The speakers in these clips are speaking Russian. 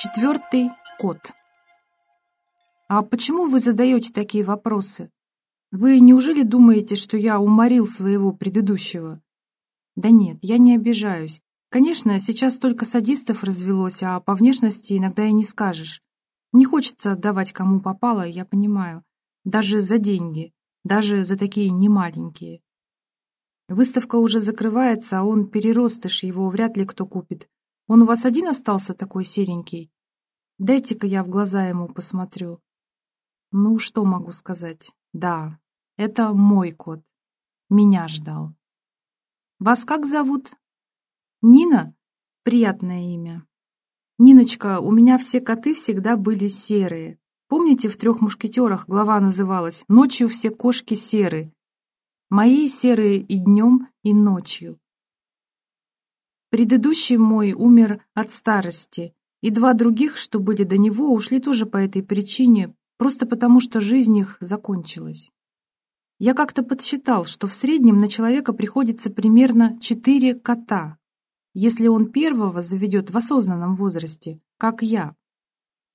Четвертый кот. А почему вы задаете такие вопросы? Вы неужели думаете, что я уморил своего предыдущего? Да нет, я не обижаюсь. Конечно, сейчас столько садистов развелось, а по внешности иногда и не скажешь. Не хочется отдавать кому попало, я понимаю. Даже за деньги, даже за такие немаленькие. Выставка уже закрывается, а он переростыш, его вряд ли кто купит. Он у вас один остался такой серенький? Дайте-ка я в глаза ему посмотрю. Ну, что могу сказать? Да, это мой кот. Меня ждал. Вас как зовут? Нина? Приятное имя. Ниночка, у меня все коты всегда были серые. Помните, в «Трех мушкетерах» глава называлась «Ночью все кошки серые». Мои серые и днем, и ночью. Предыдущий мой умер от старости, и два других, что были до него, ушли тоже по этой причине, просто потому что жизнь их закончилась. Я как-то подсчитал, что в среднем на человека приходится примерно четыре кота, если он первого заведет в осознанном возрасте, как я.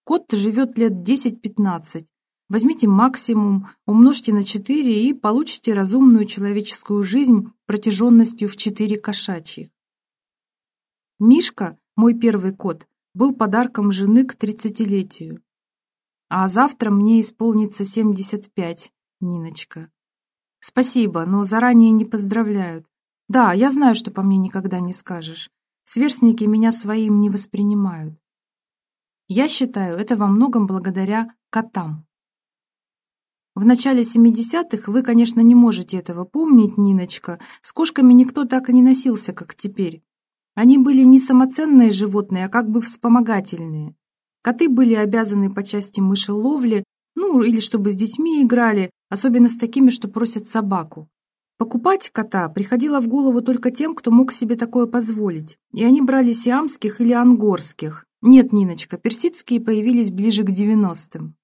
Кот живет лет 10-15. Возьмите максимум, умножьте на 4 и получите разумную человеческую жизнь протяженностью в 4 кошачьих. Мишка, мой первый кот, был подарком жены к тридцатилетию. А завтра мне исполнится 75, Ниночка. Спасибо, но заранее не поздравляют. Да, я знаю, что по мне никогда не скажешь. Сверстники меня своим не воспринимают. Я считаю, это во многом благодаря котам. В начале 70-х вы, конечно, не можете этого помнить, Ниночка. С кошками никто так и не носился, как теперь. Они были не самоценные животные, а как бы вспомогательные. Коты были обязаны по части мышеловли, ну, или чтобы с детьми играли, особенно с такими, что просят собаку. Покупать кота приходило в голову только тем, кто мог себе такое позволить, и они брали сиамских или ангорских. Нет, Ниночка, персидские появились ближе к 90-м.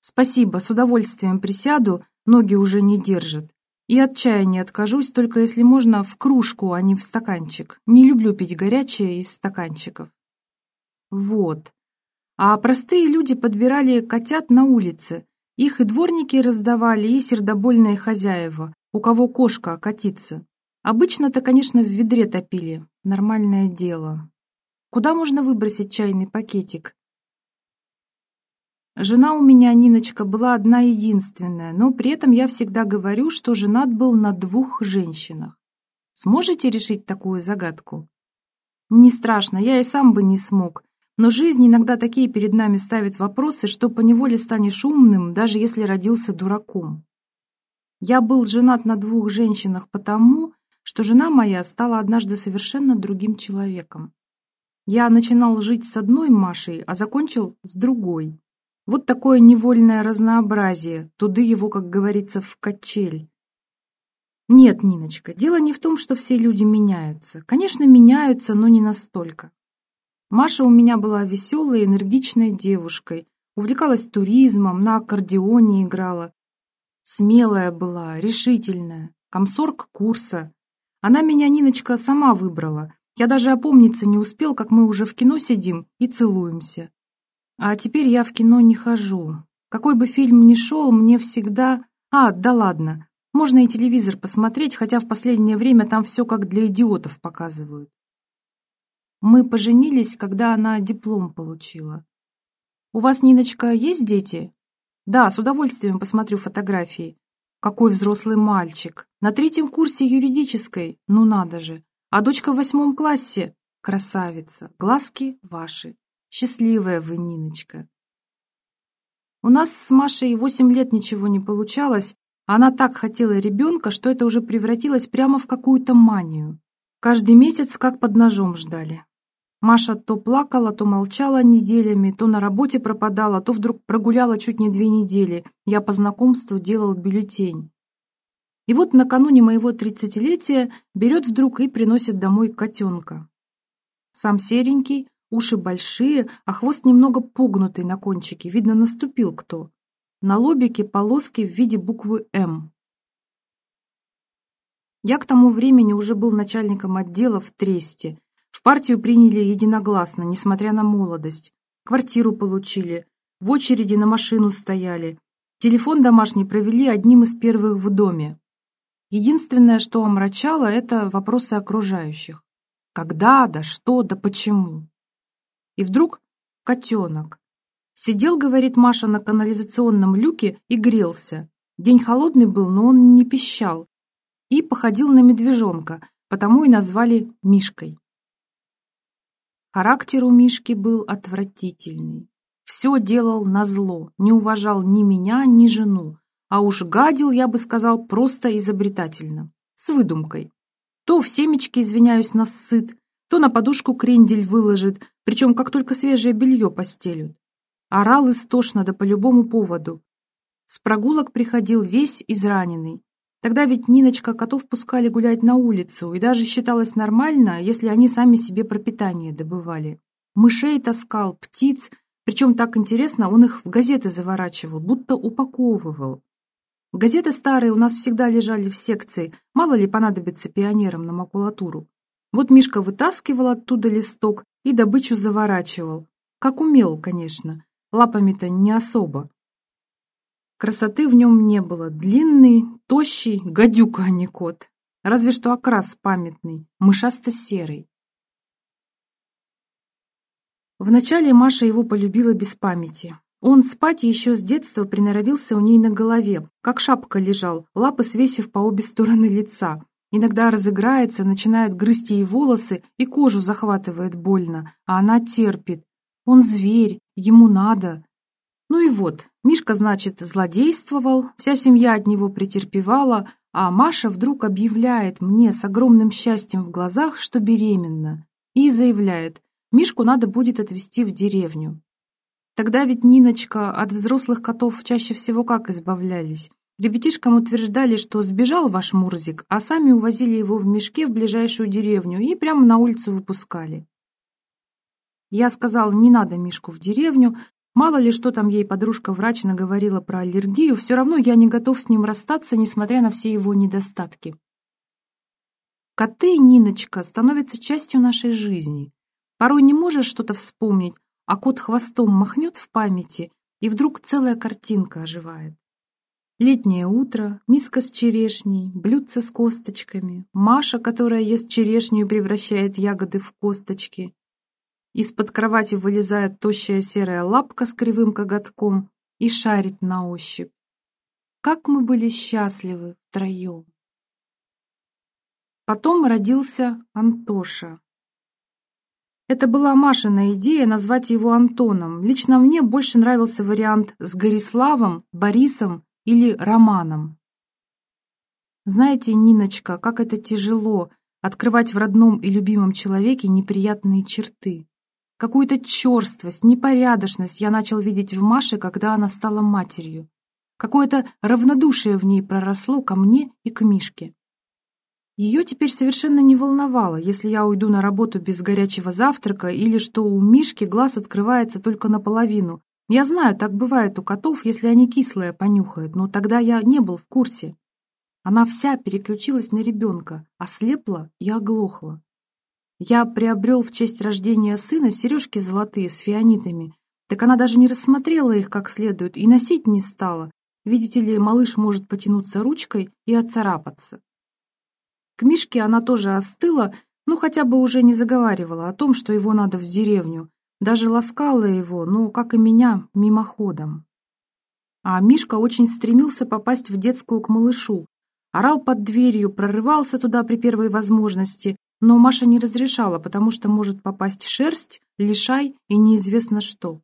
Спасибо, с удовольствием присяду, ноги уже не держат. И от чая не откажусь, только если можно в кружку, а не в стаканчик. Не люблю пить горячее из стаканчиков. Вот. А простые люди подбирали котят на улице. Их и дворники раздавали, и сердобольные хозяева, у кого кошка котится. Обычно-то, конечно, в ведре топили. Нормальное дело. Куда можно выбросить чайный пакетик? Жена у меня, Ниночка, была одна единственная, но при этом я всегда говорю, что женат был на двух женщинах. Сможете решить такую загадку? Не страшно, я и сам бы не смог. Но жизнь иногда такие перед нами ставит вопросы, что поневоле станешь умным, даже если родился дураком. Я был женат на двух женщинах потому, что жена моя стала однажды совершенно другим человеком. Я начинал жить с одной Машей, а закончил с другой. Вот такое невольное разнообразие, туды его, как говорится, в качель. Нет, Ниночка, дело не в том, что все люди меняются. Конечно, меняются, но не настолько. Маша у меня была веселой, энергичной девушкой, увлекалась туризмом, на аккордеоне играла. Смелая была, решительная, комсорг курса. Она меня, Ниночка, сама выбрала. Я даже опомниться не успел, как мы уже в кино сидим и целуемся. А теперь я в кино не хожу. Какой бы фильм ни шел, мне всегда... А, да ладно. Можно и телевизор посмотреть, хотя в последнее время там все как для идиотов показывают. Мы поженились, когда она диплом получила. У вас, Ниночка, есть дети? Да, с удовольствием посмотрю фотографии. Какой взрослый мальчик. На третьем курсе юридической, ну надо же. А дочка в восьмом классе. Красавица. Глазки ваши. Счастливая вы, Ниночка. У нас с Машей восемь лет ничего не получалось, она так хотела ребенка, что это уже превратилось прямо в какую-то манию. Каждый месяц как под ножом ждали. Маша то плакала, то молчала неделями, то на работе пропадала, то вдруг прогуляла чуть не две недели. Я по знакомству делал бюллетень. И вот накануне моего тридцатилетия берет вдруг и приносит домой котенка. Сам серенький, Уши большие, а хвост немного погнутый на кончике, видно, наступил кто. На лобике полоски в виде буквы «М». Я к тому времени уже был начальником отдела в Тресте. В партию приняли единогласно, несмотря на молодость. квартиру получили, в очереди на машину стояли, телефон домашний провели одним из первых в доме. Единственное, что омрачало, это вопросы окружающих. Когда, да что, да почему. И вдруг котенок. Сидел, говорит Маша, на канализационном люке и грелся. День холодный был, но он не пищал. И походил на медвежонка, потому и назвали Мишкой. Характер у Мишки был отвратительный. Все делал назло, не уважал ни меня, ни жену. А уж гадил, я бы сказал, просто изобретательно, с выдумкой. То в семечке, извиняюсь, нас сыт, то на подушку крендель выложит, причем как только свежее белье постелют. Орал истошно да по любому поводу. С прогулок приходил весь израненный. Тогда ведь Ниночка котов пускали гулять на улицу, и даже считалось нормально, если они сами себе пропитание добывали. Мышей таскал, птиц, причем так интересно, он их в газеты заворачивал, будто упаковывал. Газеты старые у нас всегда лежали в секции, мало ли понадобится пионерам на макулатуру. Вот Мишка вытаскивал оттуда листок и добычу заворачивал. Как умел, конечно, лапами-то не особо. Красоты в нем не было. Длинный, тощий, гадюка, а не кот. Разве что окрас памятный, мышасто-серый. Вначале Маша его полюбила без памяти. Он спать еще с детства приноровился у ней на голове, как шапка лежал, лапы свесив по обе стороны лица. Иногда разыграется, начинает грызть ей волосы и кожу захватывает больно, а она терпит. Он зверь, ему надо. Ну и вот, Мишка, значит, злодействовал, вся семья от него претерпевала, а Маша вдруг объявляет мне с огромным счастьем в глазах, что беременна, и заявляет, Мишку надо будет отвезти в деревню. Тогда ведь Ниночка от взрослых котов чаще всего как избавлялись? Ребятишкам утверждали, что сбежал ваш Мурзик, а сами увозили его в мешке в ближайшую деревню и прямо на улицу выпускали. Я сказал, не надо Мишку в деревню, мало ли что там ей подружка-врач наговорила про аллергию, все равно я не готов с ним расстаться, несмотря на все его недостатки. Коты, Ниночка, становятся частью нашей жизни. Порой не можешь что-то вспомнить, а кот хвостом махнет в памяти, и вдруг целая картинка оживает. Летнее утро, миска с черешней, блюдце с косточками, Маша, которая ест черешню и превращает ягоды в косточки. Из-под кровати вылезает тощая серая лапка с кривым коготком и шарит на ощупь. Как мы были счастливы втроем. Потом родился Антоша. Это была Машина идея назвать его Антоном. Лично мне больше нравился вариант с Гориславом, Борисом или Романом. Знаете, Ниночка, как это тяжело открывать в родном и любимом человеке неприятные черты. Какую-то черствость, непорядочность я начал видеть в Маше, когда она стала матерью. Какое-то равнодушие в ней проросло ко мне и к Мишке. Ее теперь совершенно не волновало, если я уйду на работу без горячего завтрака или что у Мишки глаз открывается только наполовину. Я знаю, так бывает у котов, если они кислое понюхают, но тогда я не был в курсе. Она вся переключилась на ребенка, ослепла и оглохла. Я приобрел в честь рождения сына сережки золотые с фианитами, так она даже не рассмотрела их как следует и носить не стала. Видите ли, малыш может потянуться ручкой и отцарапаться. К Мишке она тоже остыла, ну хотя бы уже не заговаривала о том, что его надо в деревню. Даже ласкала его, ну, как и меня, мимоходом. А Мишка очень стремился попасть в детскую к малышу. Орал под дверью, прорывался туда при первой возможности, но Маша не разрешала, потому что может попасть шерсть, лишай и неизвестно что.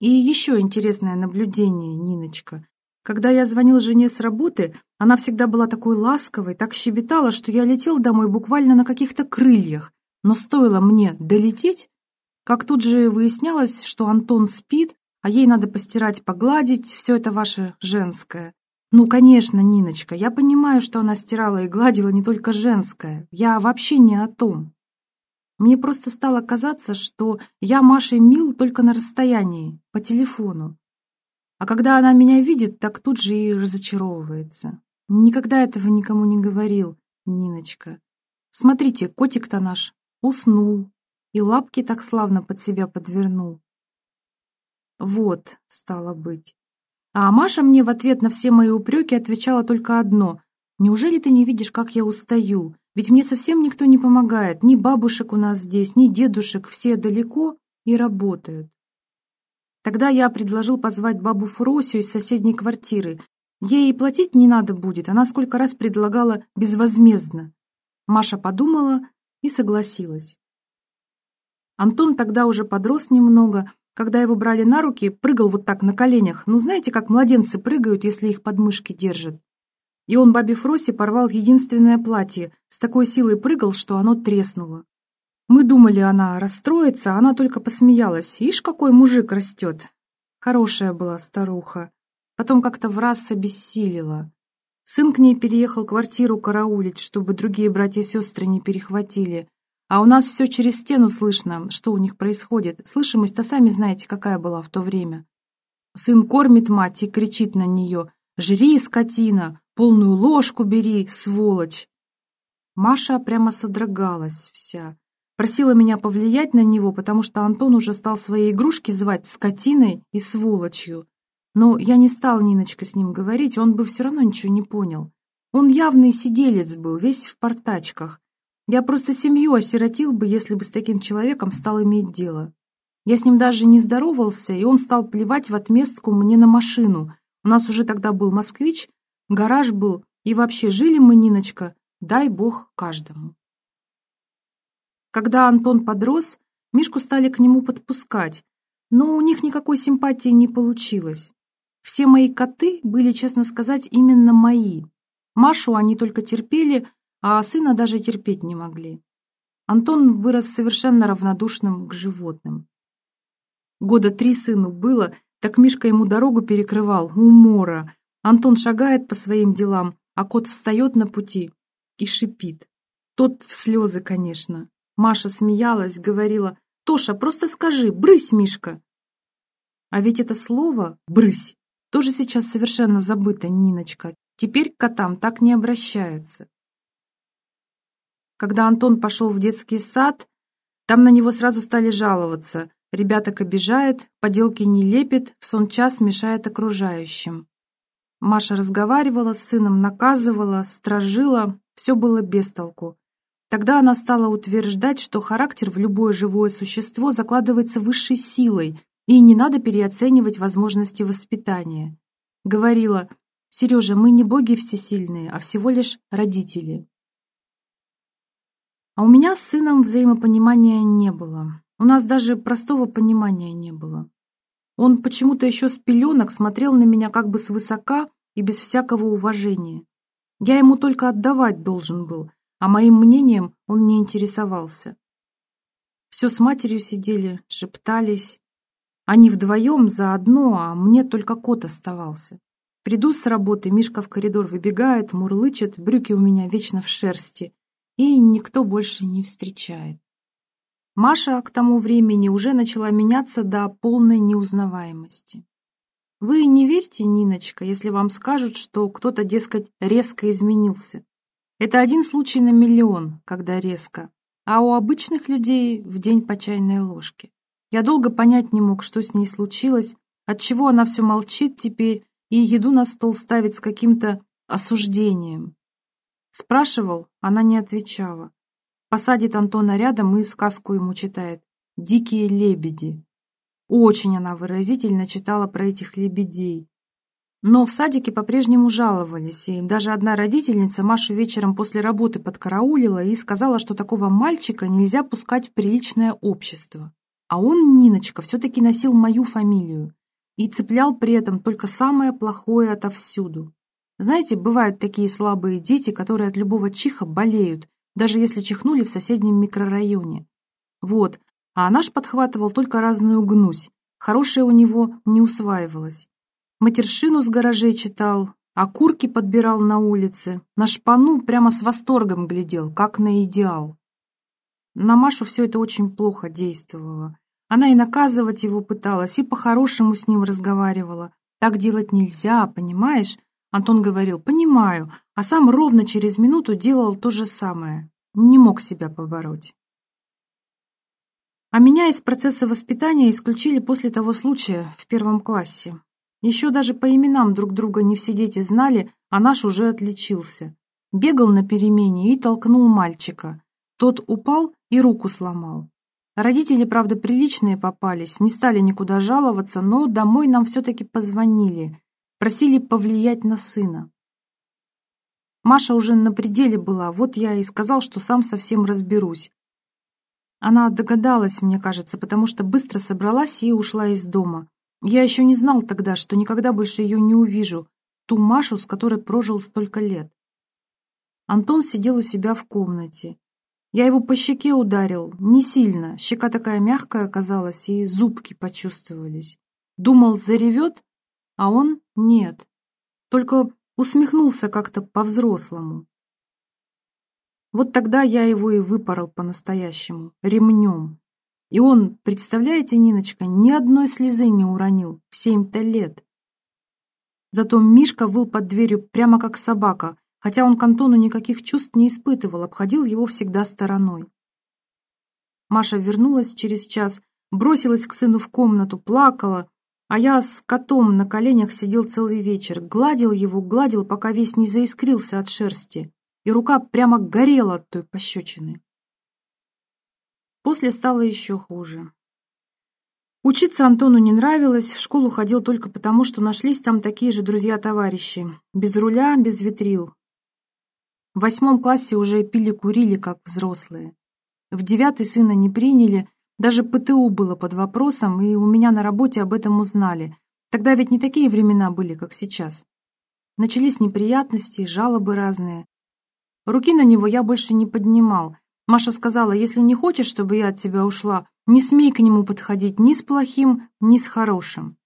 И еще интересное наблюдение, Ниночка. Когда я звонил жене с работы, она всегда была такой ласковой, так щебетала, что я летел домой буквально на каких-то крыльях. Но стоило мне долететь, как тут же выяснялось, что Антон спит, а ей надо постирать, погладить, все это ваше женское. Ну, конечно, Ниночка, я понимаю, что она стирала и гладила не только женское. Я вообще не о том. Мне просто стало казаться, что я Маше мил только на расстоянии, по телефону. А когда она меня видит, так тут же и разочаровывается. Никогда этого никому не говорил, Ниночка. Смотрите, котик-то наш уснул. И лапки так славно под себя подвернул. Вот, стало быть. А Маша мне в ответ на все мои упреки отвечала только одно. «Неужели ты не видишь, как я устаю? Ведь мне совсем никто не помогает. Ни бабушек у нас здесь, ни дедушек. Все далеко и работают». Тогда я предложил позвать бабу Фросю из соседней квартиры. Ей и платить не надо будет, она сколько раз предлагала безвозмездно. Маша подумала и согласилась. Антон тогда уже подрос немного, когда его брали на руки, прыгал вот так на коленях. Ну, знаете, как младенцы прыгают, если их подмышки держат. И он бабе Фросе порвал единственное платье, с такой силой прыгал, что оно треснуло. Мы думали, она расстроится, а она только посмеялась. Ишь, какой мужик растет. Хорошая была старуха. Потом как-то в раз обессилила. Сын к ней переехал квартиру караулить, чтобы другие братья и сестры не перехватили. А у нас все через стену слышно, что у них происходит. Слышимость-то сами знаете, какая была в то время. Сын кормит мать и кричит на нее «Жри, скотина! Полную ложку бери, сволочь!» Маша прямо содрогалась вся. Просила меня повлиять на него, потому что Антон уже стал свои игрушки звать скотиной и сволочью. Но я не стал, Ниночка, с ним говорить, он бы все равно ничего не понял. Он явный сиделец был, весь в портачках. Я просто семью осиротил бы, если бы с таким человеком стал иметь дело. Я с ним даже не здоровался, и он стал плевать в отместку мне на машину. У нас уже тогда был москвич, гараж был, и вообще жили мы, Ниночка, дай бог каждому. Когда Антон подрос, Мишку стали к нему подпускать, но у них никакой симпатии не получилось. Все мои коты были, честно сказать, именно мои. Машу они только терпели, а сына даже терпеть не могли. Антон вырос совершенно равнодушным к животным. Года три сыну было, так Мишка ему дорогу перекрывал, умора. Антон шагает по своим делам, а кот встает на пути и шипит. Тот в слезы, конечно. Маша смеялась, говорила, «Тоша, просто скажи, брысь, Мишка!» А ведь это слово «брысь» тоже сейчас совершенно забыто, Ниночка. Теперь к котам так не обращаются. Когда Антон пошел в детский сад, там на него сразу стали жаловаться. Ребяток обижает, поделки не лепит, в сон час мешает окружающим. Маша разговаривала с сыном, наказывала, стражила, все было без толку. Тогда она стала утверждать, что характер в любое живое существо закладывается высшей силой, и не надо переоценивать возможности воспитания. Говорила, «Сережа, мы не боги всесильные, а всего лишь родители». А у меня с сыном взаимопонимания не было. У нас даже простого понимания не было. Он почему-то еще с пеленок смотрел на меня как бы свысока и без всякого уважения. Я ему только отдавать должен был, а моим мнением он не интересовался. Все с матерью сидели, шептались. Они вдвоем заодно, а мне только кот оставался. Приду с работы, Мишка в коридор выбегает, мурлычет, брюки у меня вечно в шерсти, и никто больше не встречает. Маша к тому времени уже начала меняться до полной неузнаваемости. Вы не верьте, Ниночка, если вам скажут, что кто-то, дескать, резко изменился. Это один случай на миллион, когда резко, а у обычных людей в день по чайной ложке. Я долго понять не мог, что с ней случилось, отчего она все молчит теперь и еду на стол ставит с каким-то осуждением. Спрашивал, она не отвечала. Посадит Антона рядом и сказку ему читает «Дикие лебеди». Очень она выразительно читала про этих лебедей. Но в садике по-прежнему жаловались, и даже одна родительница Машу вечером после работы подкараулила и сказала, что такого мальчика нельзя пускать в приличное общество. А он, Ниночка, все-таки носил мою фамилию и цеплял при этом только самое плохое отовсюду. Знаете, бывают такие слабые дети, которые от любого чиха болеют, даже если чихнули в соседнем микрорайоне. Вот, а наш подхватывал только разную гнусь, хорошее у него не усваивалось матершину с гаражей читал, окурки подбирал на улице, на шпану прямо с восторгом глядел, как на идеал. На Машу все это очень плохо действовало. Она и наказывать его пыталась, и по-хорошему с ним разговаривала. Так делать нельзя, понимаешь? Антон говорил, понимаю, а сам ровно через минуту делал то же самое. Не мог себя побороть. А меня из процесса воспитания исключили после того случая в первом классе. Еще даже по именам друг друга не все дети знали, а наш уже отличился. Бегал на перемене и толкнул мальчика. Тот упал и руку сломал. Родители, правда, приличные попались, не стали никуда жаловаться, но домой нам все-таки позвонили, просили повлиять на сына. Маша уже на пределе была, вот я и сказал, что сам совсем разберусь. Она догадалась, мне кажется, потому что быстро собралась и ушла из дома. Я еще не знал тогда, что никогда больше ее не увижу, ту Машу, с которой прожил столько лет. Антон сидел у себя в комнате. Я его по щеке ударил, не сильно, щека такая мягкая оказалась, и зубки почувствовались. Думал, заревет, а он нет. Только усмехнулся как-то по-взрослому. Вот тогда я его и выпорол по-настоящему, ремнем. И он, представляете, Ниночка, ни одной слезы не уронил в семь-то лет. Зато Мишка выл под дверью прямо как собака, хотя он к Антону никаких чувств не испытывал, обходил его всегда стороной. Маша вернулась через час, бросилась к сыну в комнату, плакала, а я с котом на коленях сидел целый вечер, гладил его, гладил, пока весь не заискрился от шерсти и рука прямо горела от той пощечины. После стало еще хуже. Учиться Антону не нравилось, в школу ходил только потому, что нашлись там такие же друзья-товарищи. Без руля, без ветрил. В восьмом классе уже пили-курили, как взрослые. В девятый сына не приняли, даже ПТУ было под вопросом, и у меня на работе об этом узнали. Тогда ведь не такие времена были, как сейчас. Начались неприятности, жалобы разные. Руки на него я больше не поднимал. Маша сказала, если не хочешь, чтобы я от тебя ушла, не смей к нему подходить ни с плохим, ни с хорошим.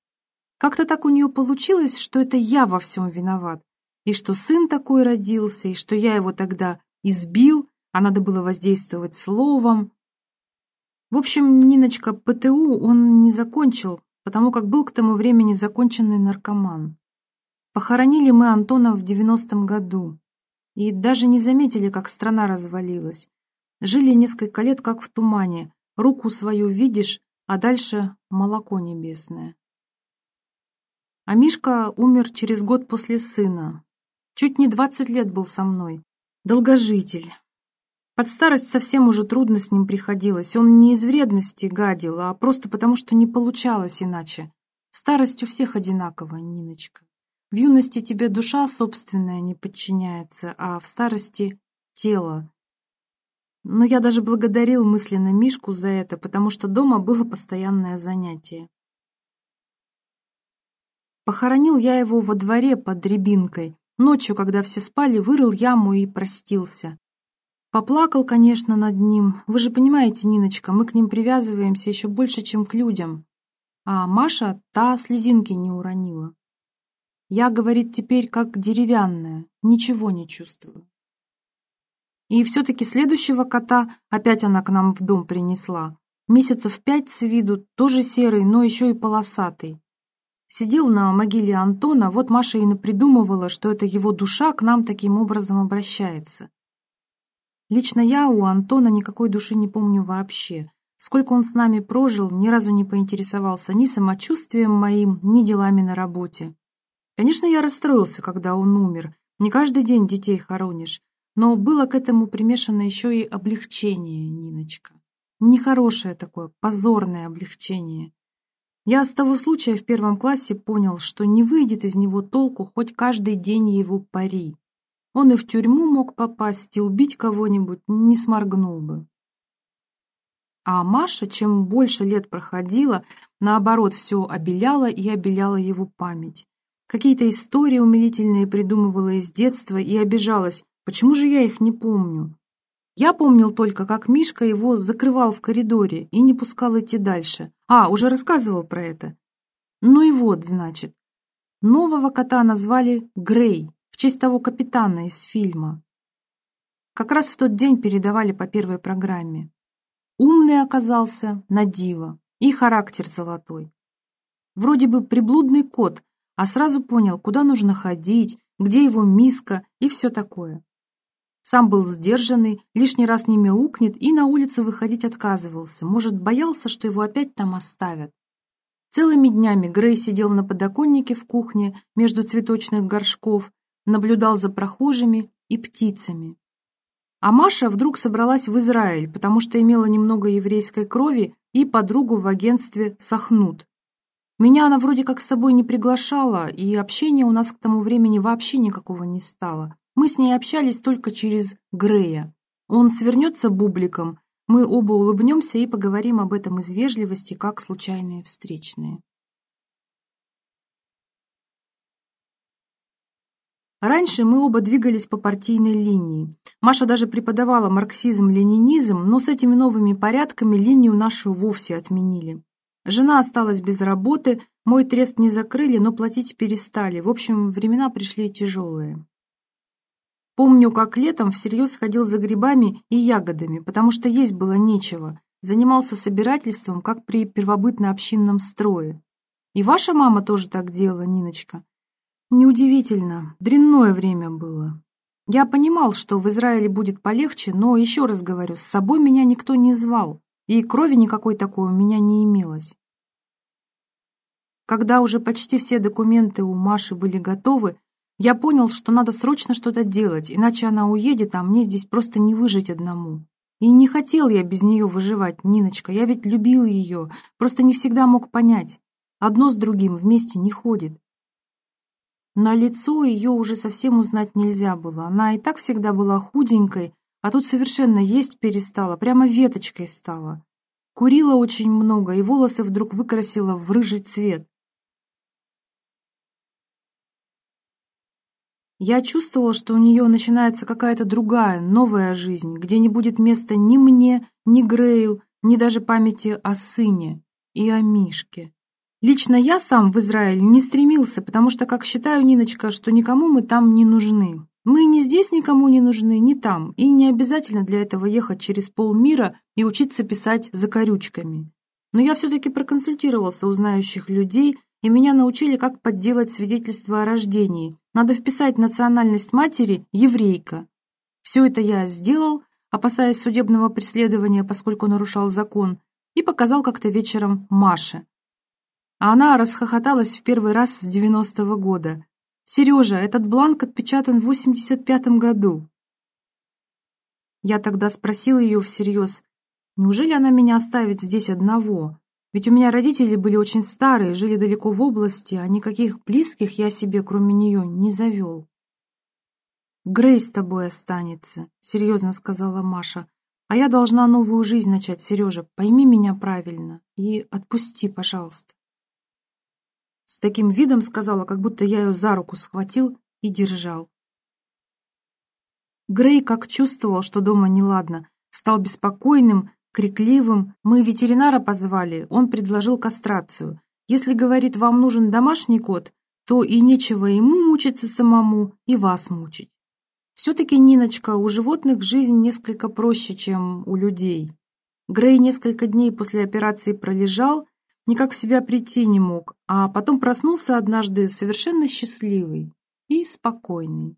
Как-то так у нее получилось, что это я во всем виноват. И что сын такой родился, и что я его тогда избил, а надо было воздействовать словом. В общем, Ниночка, ПТУ он не закончил, потому как был к тому времени законченный наркоман. Похоронили мы Антона в девяностом году и даже не заметили, как страна развалилась. Жили несколько лет, как в тумане. Руку свою видишь, а дальше молоко небесное. А Мишка умер через год после сына. Чуть не двадцать лет был со мной. Долгожитель. Под старость совсем уже трудно с ним приходилось. Он не из вредности гадил, а просто потому, что не получалось иначе. Старость у всех одинакова, Ниночка. В юности тебе душа собственная не подчиняется, а в старости — тело. Но я даже благодарил мысленно Мишку за это, потому что дома было постоянное занятие. Похоронил я его во дворе под рябинкой. Ночью, когда все спали, вырыл яму и простился. Поплакал, конечно, над ним. Вы же понимаете, Ниночка, мы к ним привязываемся еще больше, чем к людям. А Маша та слезинки не уронила. Я, говорит, теперь как деревянная, ничего не чувствую. И все-таки следующего кота опять она к нам в дом принесла. Месяцев пять с виду, тоже серый, но еще и полосатый. Сидел на могиле Антона, вот Маша и напридумывала, что это его душа к нам таким образом обращается. Лично я у Антона никакой души не помню вообще. Сколько он с нами прожил, ни разу не поинтересовался ни самочувствием моим, ни делами на работе. Конечно, я расстроился, когда он умер. Не каждый день детей хоронишь. Но было к этому примешано еще и облегчение, Ниночка. Нехорошее такое, позорное облегчение. Я с того случая в первом классе понял, что не выйдет из него толку хоть каждый день его пари. Он и в тюрьму мог попасть, и убить кого-нибудь не сморгнул бы. А Маша, чем больше лет проходила, наоборот, все обеляла и обеляла его память. Какие-то истории умилительные придумывала из детства и обижалась, почему же я их не помню. Я помнил только, как Мишка его закрывал в коридоре и не пускал идти дальше. А, уже рассказывал про это. Ну и вот, значит. Нового кота назвали Грей, честь того капитана из фильма. Как раз в тот день передавали по первой программе. Умный оказался на диво и характер золотой. Вроде бы приблудный кот, а сразу понял, куда нужно ходить, где его миска и все такое. Сам был сдержанный, лишний раз не мяукнет и на улицу выходить отказывался. Может, боялся, что его опять там оставят. Целыми днями Грей сидел на подоконнике в кухне между цветочных горшков, наблюдал за прохожими и птицами. А Маша вдруг собралась в Израиль, потому что имела немного еврейской крови и подругу в агентстве «Сахнут». Меня она вроде как с собой не приглашала, и общения у нас к тому времени вообще никакого не стало. Мы с ней общались только через Грея. Он свернется бубликом, мы оба улыбнемся и поговорим об этом из вежливости, как случайные встречные. Раньше мы оба двигались по партийной линии. Маша даже преподавала марксизм-ленинизм, но с этими новыми порядками линию нашу вовсе отменили. Жена осталась без работы, мой трест не закрыли, но платить перестали. В общем, времена пришли тяжелые. Помню, как летом всерьез ходил за грибами и ягодами, потому что есть было нечего. Занимался собирательством, как при первобытно-общинном строе. И ваша мама тоже так делала, Ниночка? Неудивительно, дрянное время было. Я понимал, что в Израиле будет полегче, но, еще раз говорю, с собой меня никто не звал, и крови никакой такой у меня не имелось. Когда уже почти все документы у Маши были готовы, я понял, что надо срочно что-то делать, иначе она уедет, а мне здесь просто не выжить одному. И не хотел я без нее выживать, Ниночка, я ведь любил ее, просто не всегда мог понять. Одно с другим вместе не ходит. На лицо ее уже совсем узнать нельзя было, она и так всегда была худенькой, а тут совершенно есть перестала, прямо веточкой стала. Курила очень много, и волосы вдруг выкрасила в рыжий цвет. Я чувствовала, что у нее начинается какая-то другая, новая жизнь, где не будет места ни мне, ни Грею, ни даже памяти о сыне и о Мишке. Лично я сам в Израиль не стремился, потому что, как считаю, Ниночка, что никому мы там не нужны. Мы ни здесь никому не нужны, ни там, и не обязательно для этого ехать через полмира и учиться писать закорючками. Но я все-таки проконсультировался у знающих людей, и меня научили, как подделать свидетельство о рождении. Надо вписать национальность матери «еврейка». Все это я сделал, опасаясь судебного преследования, поскольку нарушал закон, и показал как-то вечером Маше. А она расхохоталась в первый раз с девяностого года. «Сережа, этот бланк отпечатан в восемьдесят пятом году». Я тогда спросил ее всерьез, неужели она меня оставит здесь одного? Ведь у меня родители были очень старые, жили далеко в области, а никаких близких я себе, кроме нее, не завел. «Грей с тобой останется», — серьезно сказала Маша. «А я должна новую жизнь начать, Сережа. Пойми меня правильно и отпусти, пожалуйста». С таким видом сказала, как будто я ее за руку схватил и держал. Грей как чувствовал, что дома неладно, стал беспокойным, крикливым. Мы ветеринара позвали, он предложил кастрацию. Если, говорит, вам нужен домашний кот, то и нечего ему мучиться самому, и вас мучить. Все-таки, Ниночка, у животных жизнь несколько проще, чем у людей. Грей несколько дней после операции пролежал, никак в себя прийти не мог, а потом проснулся однажды совершенно счастливый и спокойный.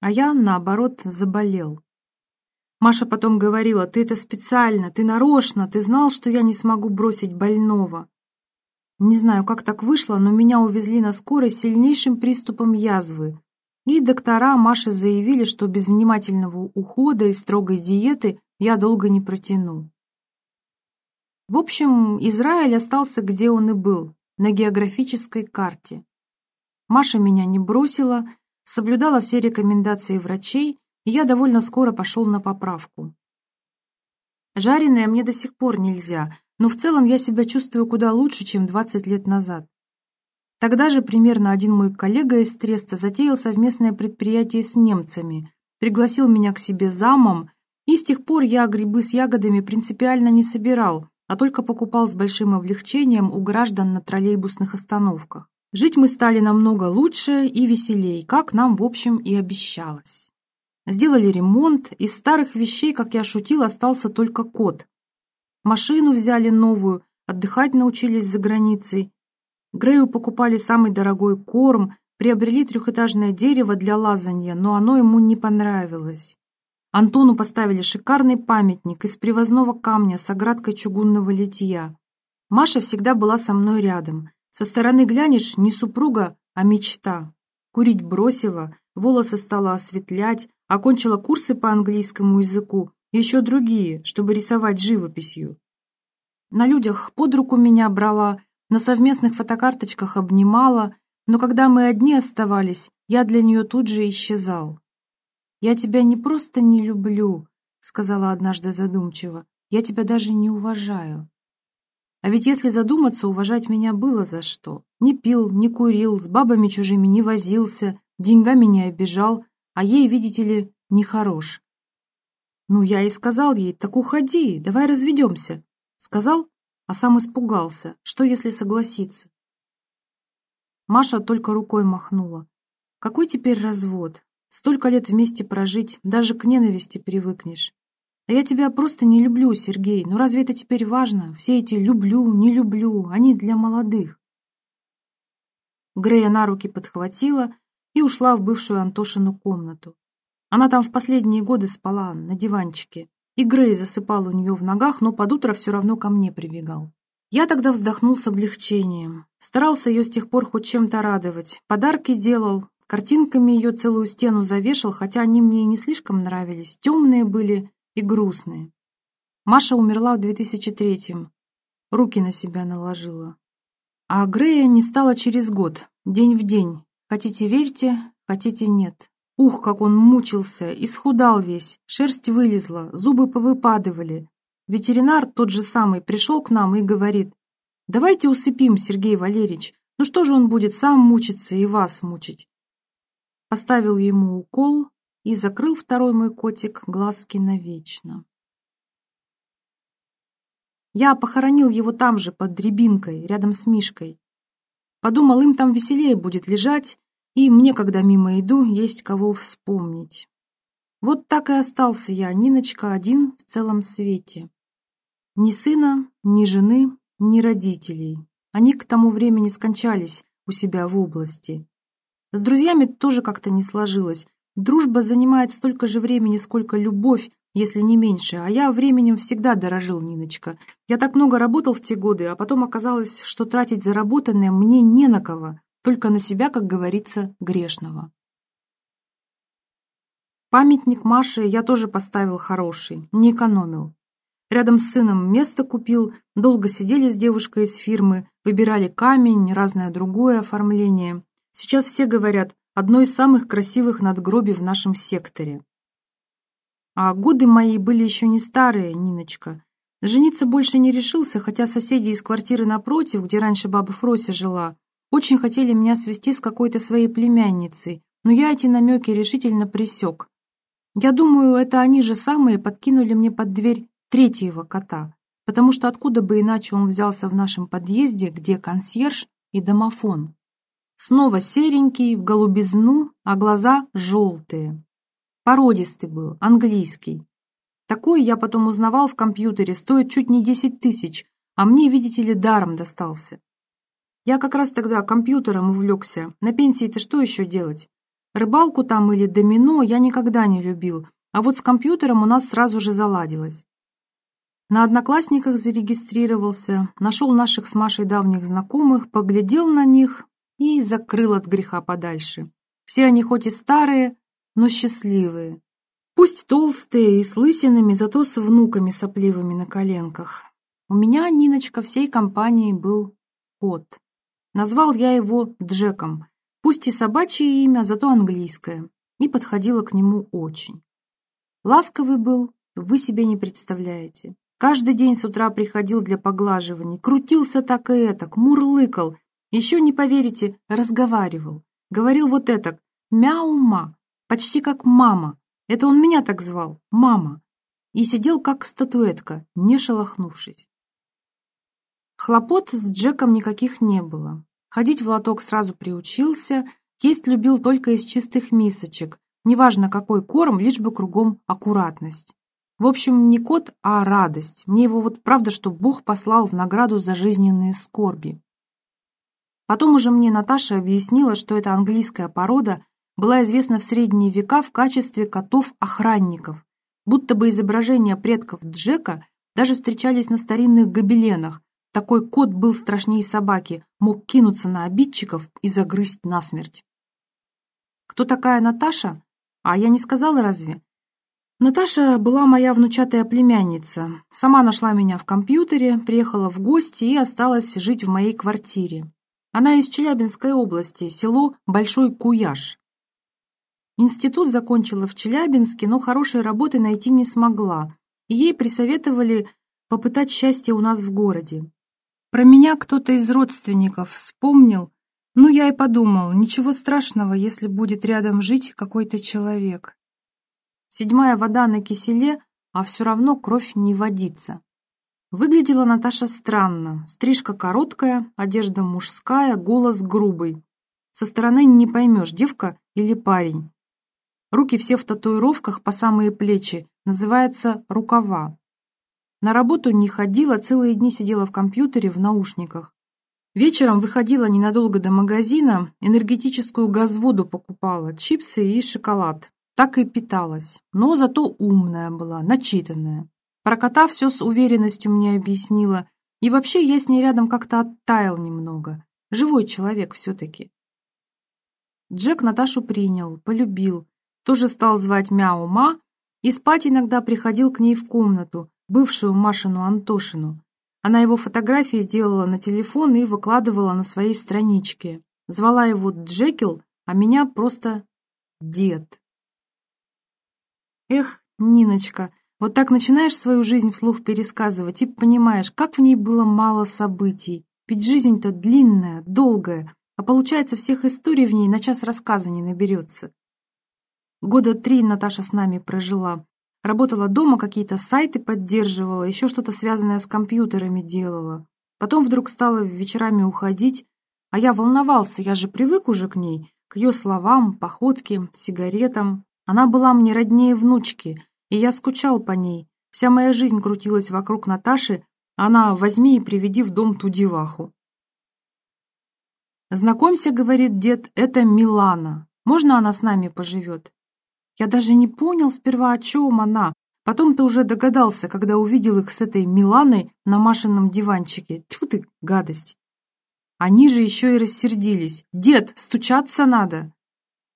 А я, наоборот, заболел. Маша потом говорила, ты это специально, ты нарочно, ты знал, что я не смогу бросить больного. Не знаю, как так вышло, но меня увезли на скорой сильнейшим приступом язвы. И доктора Маше заявили, что без внимательного ухода и строгой диеты я долго не протяну. В общем, Израиль остался где он и был, на географической карте. Маша меня не бросила, соблюдала все рекомендации врачей, и я довольно скоро пошел на поправку. Жареное мне до сих пор нельзя, но в целом я себя чувствую куда лучше, чем 20 лет назад. Тогда же примерно один мой коллега из Треста затеял совместное предприятие с немцами, пригласил меня к себе замом, и с тех пор я грибы с ягодами принципиально не собирал, а только покупал с большим облегчением у граждан на троллейбусных остановках. Жить мы стали намного лучше и веселей, как нам, в общем, и обещалось. Сделали ремонт, из старых вещей, как я шутил, остался только кот. Машину взяли новую, отдыхать научились за границей. Грею покупали самый дорогой корм, приобрели трехэтажное дерево для лазанья, но оно ему не понравилось. Антону поставили шикарный памятник из привозного камня с оградкой чугунного литья. Маша всегда была со мной рядом. Со стороны глянешь, не супруга, а мечта. Курить бросила, волосы стала осветлять, окончила курсы по английскому языку, и еще другие, чтобы рисовать живописью. На людях под руку меня брала, на совместных фотокарточках обнимала, но когда мы одни оставались, я для нее тут же исчезал. «Я тебя не просто не люблю», — сказала однажды задумчиво, «я тебя даже не уважаю». А ведь если задуматься, уважать меня было за что. Не пил, не курил, с бабами чужими не возился, деньгами не обижал, а ей, видите ли, нехорош. Ну, я и сказал ей, так уходи, давай разведемся. Сказал, а сам испугался, что если согласиться. Маша только рукой махнула. Какой теперь развод? Столько лет вместе прожить, даже к ненависти привыкнешь. А я тебя просто не люблю, Сергей. Ну разве это теперь важно? Все эти «люблю», «не люблю», они для молодых. Грея на руки подхватила и ушла в бывшую Антошину комнату. Она там в последние годы спала, на диванчике. И Грей засыпал у нее в ногах, но под утро все равно ко мне прибегал. Я тогда вздохнул с облегчением. Старался ее с тех пор хоть чем-то радовать. Подарки делал, картинками ее целую стену завешал, хотя они мне и не слишком нравились. Темные были, и грустные. Маша умерла в 2003-м. Руки на себя наложила. А Грея не стало через год, день в день. Хотите верьте, хотите нет. Ух, как он мучился, исхудал весь, шерсть вылезла, зубы повыпадывали. Ветеринар тот же самый пришел к нам и говорит, «Давайте усыпим, Сергей Валерьевич, ну что же он будет сам мучиться и вас мучить?» Поставил ему укол, и закрыл второй мой котик глазки навечно. Я похоронил его там же, под дребинкой, рядом с Мишкой. Подумал, им там веселее будет лежать, и мне, когда мимо иду, есть кого вспомнить. Вот так и остался я, Ниночка, один в целом свете. Ни сына, ни жены, ни родителей. Они к тому времени скончались у себя в области. С друзьями тоже как-то не сложилось. Дружба занимает столько же времени, сколько любовь, если не меньше, а я временем всегда дорожил, Ниночка. Я так много работал в те годы, а потом оказалось, что тратить заработанное мне не на кого, только на себя, как говорится, грешного. Памятник Маше я тоже поставил хороший, не экономил. Рядом с сыном место купил, долго сидели с девушкой из фирмы, выбирали камень, разное другое оформление. Сейчас все говорят, одно из самых красивых надгробий в нашем секторе. А годы мои были еще не старые, Ниночка. Жениться больше не решился, хотя соседи из квартиры напротив, где раньше баба Фрося жила, очень хотели меня свести с какой-то своей племянницей, но я эти намеки решительно пресек. Я думаю, это они же самые подкинули мне под дверь третьего кота, потому что откуда бы иначе он взялся в нашем подъезде, где консьерж и домофон. Снова серенький, в голубизну, а глаза желтые. Породистый был, английский. Такой я потом узнавал в компьютере, стоит чуть не 10 тысяч, а мне, видите ли, даром достался. Я как раз тогда компьютером увлекся. На пенсии-то что еще делать? Рыбалку там или домино я никогда не любил, а вот с компьютером у нас сразу же заладилось. На Одноклассниках зарегистрировался, нашел наших с Машей давних знакомых, поглядел на них, и закрыл от греха подальше. Все они хоть и старые, но счастливые. Пусть толстые и с лысинами, зато с внуками сопливыми на коленках. У меня, Ниночка, всей компании был кот. Назвал я его Джеком. Пусть и собачье имя, зато английское. И подходило к нему очень. Ласковый был, вы себе не представляете. Каждый день с утра приходил для поглаживаний, крутился так и этак, мурлыкал, еще не поверите, разговаривал. Говорил вот это «мяу-ма», почти как «мама». Это он меня так звал, «мама». И сидел как статуэтка, не шелохнувшись. Хлопот с Джеком никаких не было. Ходить в лоток сразу приучился, есть любил только из чистых мисочек, неважно какой корм, лишь бы кругом аккуратность. В общем, не кот, а радость. Мне его вот правда, что Бог послал в награду за жизненные скорби. Потом уже мне Наташа объяснила, что эта английская порода была известна в средние века в качестве котов-охранников, будто бы изображения предков Джека даже встречались на старинных гобеленах. Такой кот был страшнее собаки, мог кинуться на обидчиков и загрызть насмерть. Кто такая Наташа? А я не сказала разве? Наташа была моя внучатая племянница. Сама нашла меня в компьютере, приехала в гости и осталась жить в моей квартире. Она из Челябинской области, село Большой Куяш. Институт закончила в Челябинске, но хорошей работы найти не смогла. Ей присоветовали попытать счастье у нас в городе. Про меня кто-то из родственников вспомнил, ну я и подумал, ничего страшного, если будет рядом жить какой-то человек. Седьмая вода на киселе, а все равно кровь не водится. Выглядела Наташа странно. Стрижка короткая, одежда мужская, голос грубый. Со стороны не поймешь, девка или парень. Руки все в татуировках по самые плечи, называется рукава. На работу не ходила, целые дни сидела в компьютере в наушниках. Вечером выходила ненадолго до магазина, энергетическую газводу покупала, чипсы и шоколад. Так и питалась, но зато умная была, начитанная. Про кота все с уверенностью мне объяснила, и вообще я с ней рядом как-то оттаял немного. Живой человек все-таки. Джек Наташу принял, полюбил, тоже стал звать Мяу-Ма и спать иногда приходил к ней в комнату, бывшую Машину Антошину. Она его фотографии делала на телефон и выкладывала на своей страничке. Звала его Джекил, а меня просто дед. Эх, Ниночка, вот так начинаешь свою жизнь вслух пересказывать и понимаешь, как в ней было мало событий. Ведь жизнь-то длинная, долгая, а получается всех историй в ней на час рассказа не наберется. Года три Наташа с нами прожила. Работала дома, какие-то сайты поддерживала, еще что-то связанное с компьютерами делала. Потом вдруг стала вечерами уходить, а я волновался, я же привык уже к ней, к ее словам, походке, сигаретам. Она была мне роднее внучки, и я скучал по ней. Вся моя жизнь крутилась вокруг Наташи, она возьми и приведи в дом ту деваху. «Знакомься, — говорит дед, — это Милана. Можно она с нами поживет?» Я даже не понял сперва, о чем она. Потом ты уже догадался, когда увидел их с этой Миланой на Машином диванчике. Тьфу ты, гадость. Они же еще и рассердились. «Дед, стучаться надо!»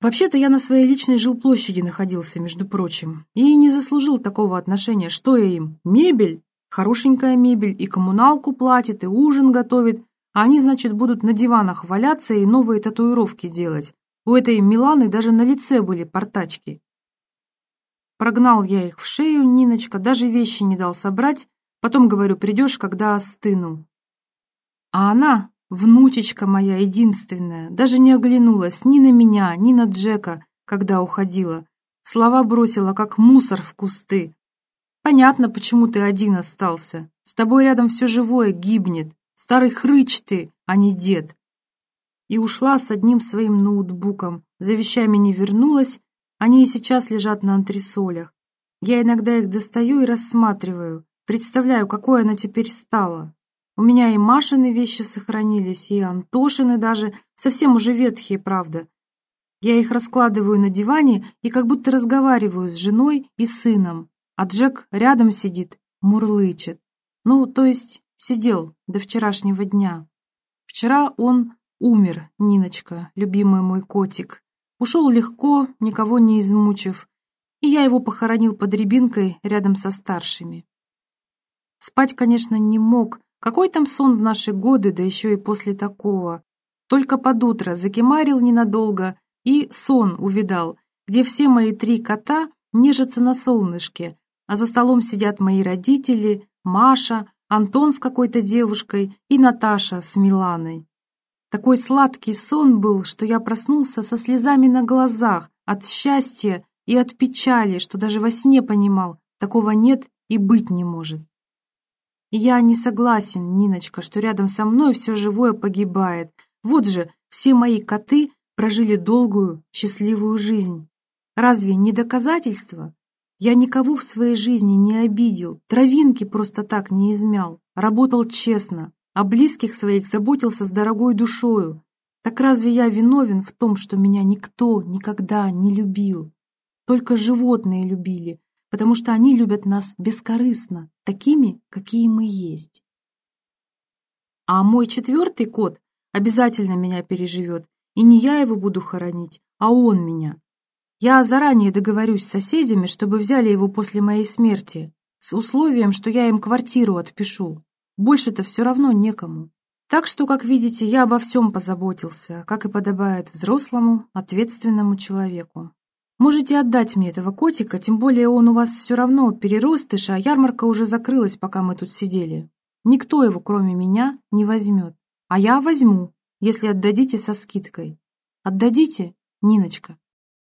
Вообще-то я на своей личной жилплощади находился, между прочим, и не заслужил такого отношения. Что я им? Мебель? Хорошенькая мебель, и коммуналку платит, и ужин готовит, а они, значит, будут на диванах валяться и новые татуировки делать. У этой Миланы даже на лице были портачки. Прогнал я их в шею, Ниночка, даже вещи не дал собрать. Потом, говорю, придешь, когда остыну. А она, внучечка моя единственная, даже не оглянулась ни на меня, ни на Джека, когда уходила. Слова бросила, как мусор в кусты. Понятно, почему ты один остался. С тобой рядом все живое гибнет. Старый хрыч ты, а не дед. И ушла с одним своим ноутбуком. За вещами не вернулась, они и сейчас лежат на антресолях. Я иногда их достаю и рассматриваю, представляю, какой она теперь стала. У меня и Машины вещи сохранились, и Антошины даже, совсем уже ветхие, правда. Я их раскладываю на диване и как будто разговариваю с женой и сыном, а Джек рядом сидит, мурлычет. Ну, то есть сидел до вчерашнего дня. Вчера он умер, Ниночка, любимый мой котик. Ушел легко, никого не измучив, и я его похоронил под рябинкой рядом со старшими. Спать, конечно, не мог. Какой там сон в наши годы, да еще и после такого. Только под утро закимарил ненадолго и сон увидал, где все мои три кота нежатся на солнышке, а за столом сидят мои родители, Маша, Антон с какой-то девушкой и Наташа с Миланой. Такой сладкий сон был, что я проснулся со слезами на глазах от счастья и от печали, что даже во сне понимал, такого нет и быть не может. Я не согласен, Ниночка, что рядом со мной все живое погибает. Вот же, все мои коты прожили долгую, счастливую жизнь. Разве не доказательство? Я никого в своей жизни не обидел, травинки просто так не измял, работал честно, о близких своих заботился с дорогой душою. Так разве я виновен в том, что меня никто никогда не любил? Только животные любили, потому что они любят нас бескорыстно, такими, какие мы есть. А мой четвертый кот обязательно меня переживет, и не я его буду хоронить, а он меня. Я заранее договорюсь с соседями, чтобы взяли его после моей смерти, с условием, что я им квартиру отпишу. Больше-то все равно некому. Так что, как видите, я обо всем позаботился, как и подобает взрослому, ответственному человеку. Можете отдать мне этого котика, тем более он у вас все равно переростыш, а ярмарка уже закрылась, пока мы тут сидели. Никто его, кроме меня, не возьмет. А я возьму, если отдадите со скидкой. Отдадите, Ниночка?